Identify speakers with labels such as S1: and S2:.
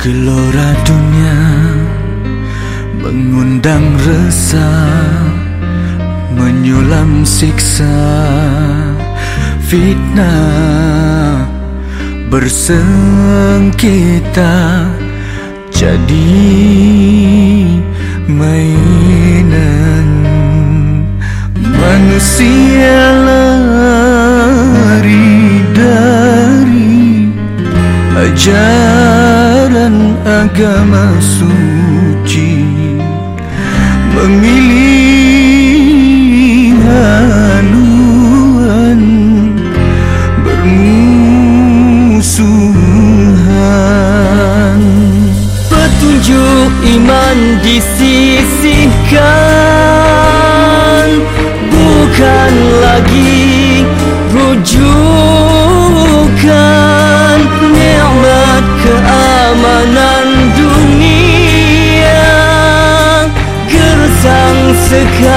S1: Gelora dunia mengundang rasa menyulam siksa fitnah bersengkita jadi mainan manusia. Agama suci Memilih haluan Bermusuhan.
S2: Petunjuk iman disisihkan Bukan lagi Mexico.